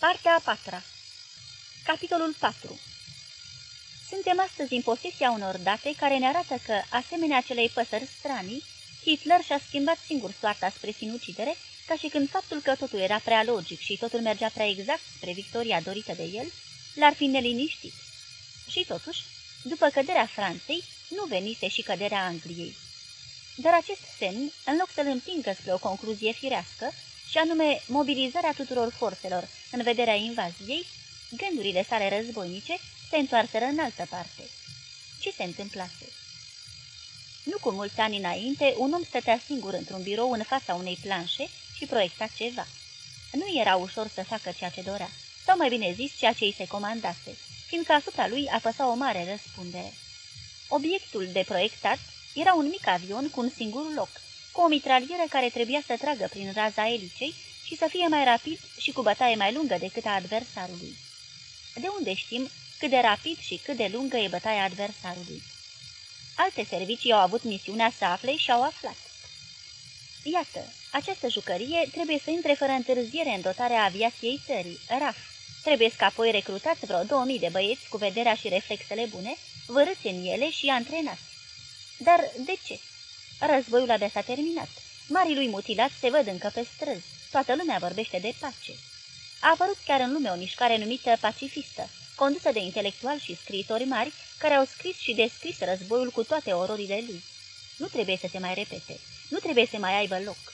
Partea a patra Capitolul 4 Suntem astăzi în posesia unor date care ne arată că, asemenea celei păsări stranii, Hitler și-a schimbat singur soarta spre sinucidere, ca și când faptul că totul era prea logic și totul mergea prea exact spre victoria dorită de el, l-ar fi neliniștit. Și totuși, după căderea Franței, nu venise și căderea Angliei. Dar acest semn, în loc să-l împingă spre o concluzie firească, și anume mobilizarea tuturor forțelor în vederea invaziei, gândurile sale războinice se întoarseră în altă parte. Ce se întâmplase? Nu cu mulți ani înainte, un om stătea singur într-un birou în fața unei planșe și proiecta ceva. Nu era ușor să facă ceea ce dorea, sau mai bine zis ceea ce îi se comandase, fiindcă asupra lui apăsa o mare răspundere. Obiectul de proiectat era un mic avion cu un singur loc, cu o mitralieră care trebuia să tragă prin raza elicei și să fie mai rapid și cu bătaie mai lungă decât a adversarului. De unde știm cât de rapid și cât de lungă e bătaia adversarului? Alte servicii au avut misiunea să afle și au aflat. Iată, această jucărie trebuie să intre fără întârziere în dotarea aviației țării, RAF. Trebuie să apoi recrutați vreo 2000 de băieți cu vederea și reflexele bune, vărâți în ele și antrenați. Dar de ce? Războiul abia s-a terminat. Marii lui mutilați se văd încă pe străzi. Toată lumea vorbește de pace. A apărut chiar în lume o mișcare numită pacifistă, condusă de intelectuali și scriitori mari, care au scris și descris războiul cu toate ororile lui. Nu trebuie să se mai repete, nu trebuie să mai aibă loc.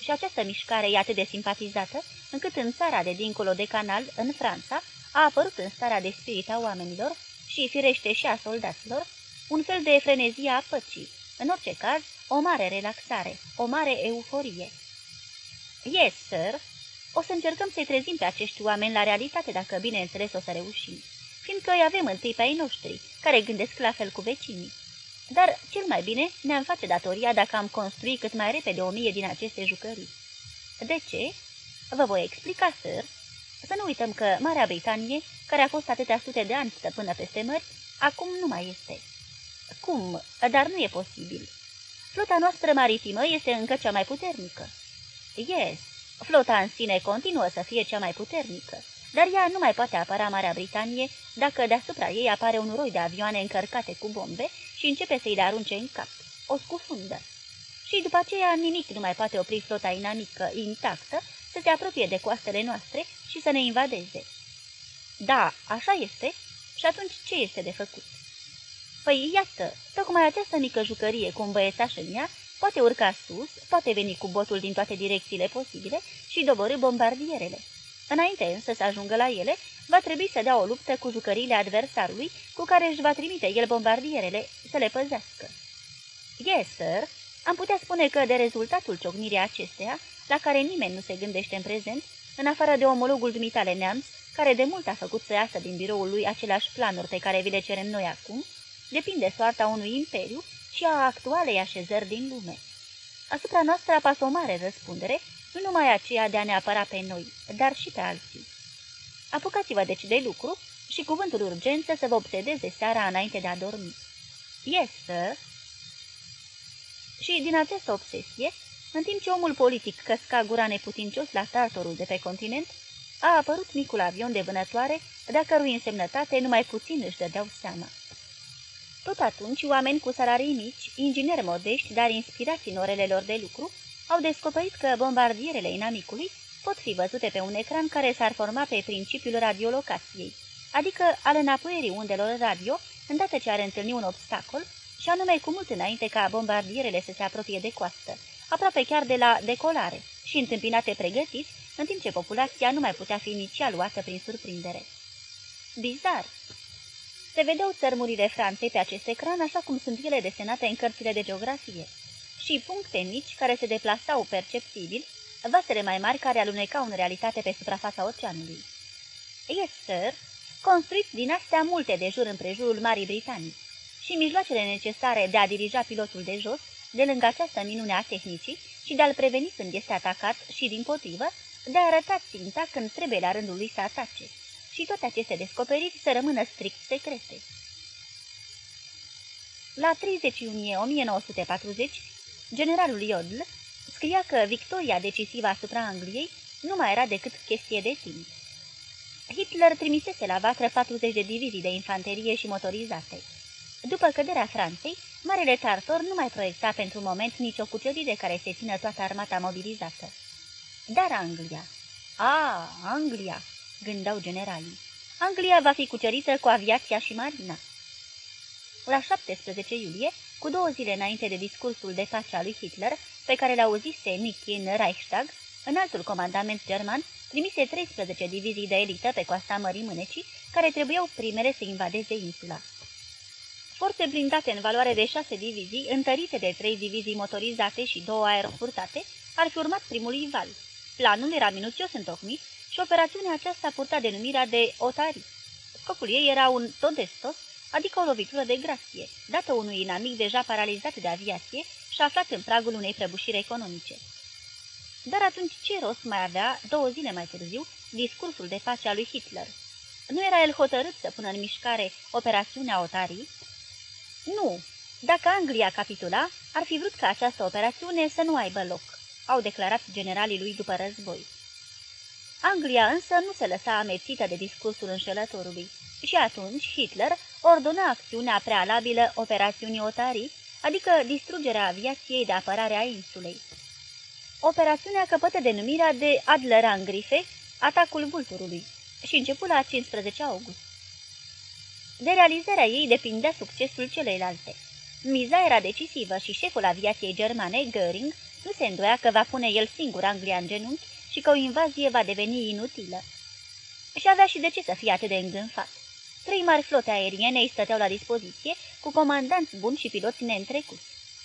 Și această mișcare e atât de simpatizată, încât în țara de dincolo de canal, în Franța, a apărut în starea de spirit a oamenilor și, firește și a soldaților, un fel de frenezie a păcii, în orice caz, o mare relaxare, o mare euforie. Yes, sir. O să încercăm să-i trezim pe acești oameni la realitate, dacă bineînțeles o să reușim, fiindcă îi avem întâi pe ai noștri, care gândesc la fel cu vecinii. Dar cel mai bine ne-am face datoria dacă am construi cât mai repede o mie din aceste jucării. De ce? Vă voi explica, sir. Să nu uităm că Marea Britanie, care a fost atâtea sute de ani stăpână peste mări, acum nu mai este. Cum? Dar nu e posibil. Flota noastră maritimă este încă cea mai puternică. Yes, flota în sine continuă să fie cea mai puternică, dar ea nu mai poate apăra Marea Britanie dacă deasupra ei apare un roi de avioane încărcate cu bombe și începe să-i le arunce în cap. O scufundă. Și după aceea nimic nu mai poate opri flota inamică intactă să se apropie de coastele noastre și să ne invadeze. Da, așa este. Și atunci ce este de făcut? Păi iată, tocmai această mică jucărie cu un băiețaș în ea poate urca sus, poate veni cu botul din toate direcțiile posibile și doborâ bombardierele. Înainte însă să ajungă la ele, va trebui să dea o luptă cu jucăriile adversarului, cu care își va trimite el bombardierele să le păzească. Yes, sir, am putea spune că de rezultatul ciocnirii acesteia, la care nimeni nu se gândește în prezent, în afară de omologul dumitale neamț, care de mult a făcut să iasă din biroul lui aceleași planuri pe care vi le cerem noi acum, depinde soarta unui imperiu și a actualei așezări din lume. Asupra noastră apasă o mare răspundere, nu numai aceea de a ne apăra pe noi, dar și pe alții. Apucați-vă deci de lucru și cuvântul urgență să vă obsedeze seara înainte de a dormi. Yes, sir. Și din această obsesie, în timp ce omul politic căsca gura neputincios la tartorul de pe continent, a apărut micul avion de vânătoare, de-a cărui însemnătate numai puțin își dădeau seama. Tot atunci, oameni cu salarii mici, ingineri modești, dar inspirați în orele lor de lucru, au descoperit că bombardierele inamicului pot fi văzute pe un ecran care s-ar forma pe principiul radiolocației, adică al înapoierii undelor radio, îndată ce ar întâlni un obstacol, și anume cu mult înainte ca bombardierele să se apropie de coastă, aproape chiar de la decolare, și întâmpinate pregătiți, în timp ce populația nu mai putea fi inițial luată prin surprindere. Bizar! Se vedeau țărmurile Franței pe acest ecran așa cum sunt ele desenate în cărțile de geografie. Și puncte mici care se deplasau perceptibil, vasele mai mari care alunecau în realitate pe suprafața oceanului. Yes, sir, construiți din astea multe de jur împrejurul Marii Britanii. Și mijloacele necesare de a dirija pilotul de jos, de lângă această minune a tehnicii și de a-l preveni când este atacat și, din potrivă, de a arăta ținta când trebuie la rândul lui să atace și toate aceste descoperiri să rămână strict secrete. La 30 iunie 1940, generalul Iodl scria că victoria decisivă asupra Angliei nu mai era decât chestie de timp. Hitler trimisese la vatră 40 de divizii de infanterie și motorizate. După căderea Franței, Marele Tartor nu mai proiecta pentru moment nicio cucerire care să țină toată armata mobilizată. Dar Anglia... A, Anglia, gândau generalii. Anglia va fi cucerită cu aviația și marina. La 17 iulie, cu două zile înainte de discursul de pace al lui Hitler, pe care l-auzise Nicky în Reichstag, altul comandament german trimise 13 divizii de elită pe coasta Mării Mânecii, care trebuiau primele să invadeze insula. Forțe blindate în valoare de șase divizii, întărite de trei divizii motorizate și două aerofurtate, ar fi urmat primului val. Planul era minuțios întocmit și operațiunea aceasta purta denumirea de Otari. Scopul ei era un todestos, adică o lovitură de grație, dată unui inamic deja paralizat de aviație și aflat în pragul unei prăbușiri economice. Dar atunci ce rost mai avea, două zile mai târziu, discursul de pace a lui Hitler? Nu era el hotărât să pună în mișcare operațiunea Otarii? Nu. Dacă Anglia capitula, ar fi vrut ca această operațiune să nu aibă loc, au declarat generalii lui după război. Anglia însă nu se lăsa amețită de discursul înșelătorului și atunci Hitler ordona acțiunea prealabilă operațiunii Otarii, adică distrugerea aviației de apărare a insulei. Operațiunea căpătă denumirea de Adler-Angrife, atacul vulturului, și început la 15 august. De realizarea ei depindea succesul celeilalte. Miza era decisivă și șeful aviației germane, Göring, nu se îndoia că va pune el singur Anglia în genunchi și că o invazie va deveni inutilă. Și avea și de ce să fie atât de îngânfat. Trei mari flote aeriene îi stăteau la dispoziție, cu comandanți buni și piloți neîntrecuți.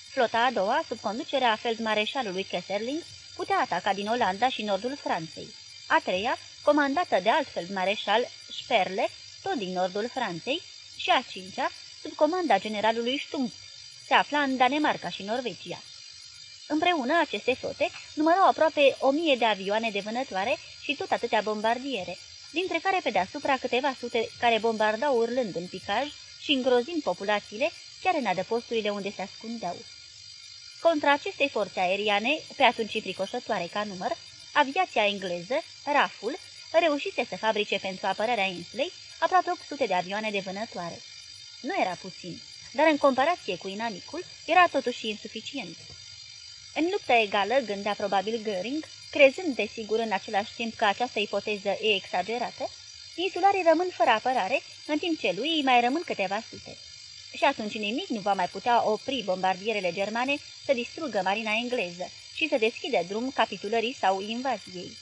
Flota a doua, sub conducerea feldmareșalului Kesserling, putea ataca din Olanda și nordul Franței. A treia, comandată de alt feldmareșal Sperle, tot din nordul Franței, și a cincea, sub comanda generalului Stumpf, se afla în Danemarca și Norvegia. Împreună, aceste flote numărau aproape o mie de avioane de vânătoare și tot atâtea bombardiere, dintre care pe deasupra câteva sute care bombardau urlând în picaj și îngrozind populațiile chiar în adăposturile unde se ascundeau. Contra acestei forțe aeriane, pe atunci fricoșătoare ca număr, aviația engleză, RAF-ul, reușise să fabrice pentru apărarea insulei aproape 800 de avioane de vânătoare. Nu era puțin, dar în comparație cu inamicul, era totuși insuficient. În luptă egală, gândea probabil Göring, crezând desigur în același timp că această ipoteză e exagerată, insularii rămân fără apărare, în timp ce lui îi mai rămân câteva sute. Și atunci nimic nu va mai putea opri bombardierele germane să distrugă marina engleză și să deschidă drum capitulării sau invaziei.